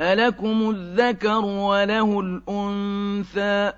أَلَكُمُ الذَّكَرُ وَلَهُ الْأُنثَىٰ